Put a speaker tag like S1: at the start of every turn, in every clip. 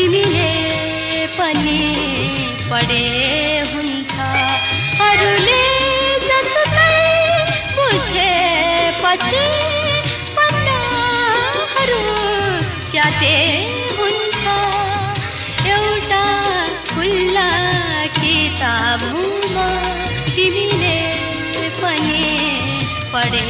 S1: तिमीले पनि पढे हुन्छ। अरूले जस्तै बुझेपछि पन्नाहरू च्याते हुन्छ। एउटा खुल्ला किताबमा तिमीले पनि पढे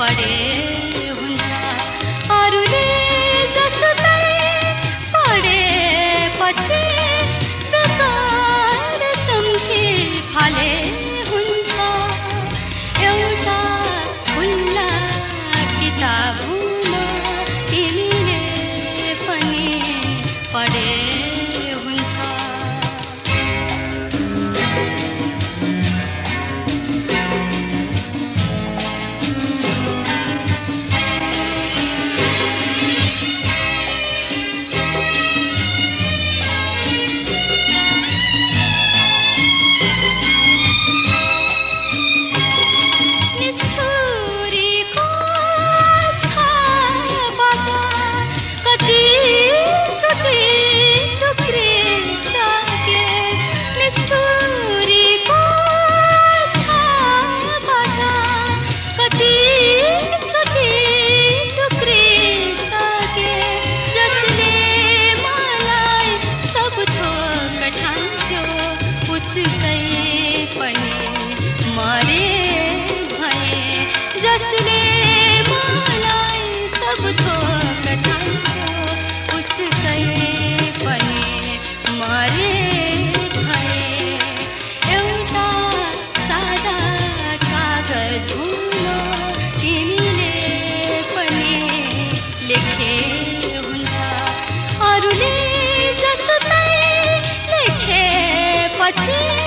S1: पढे हुन्छ अरूले जस्तै पढेपछि बेकार सम्झी फाले हुन्छ एउटा खुल्ला किताब तिमीले पनि पढे। पठांचो उस कई আছে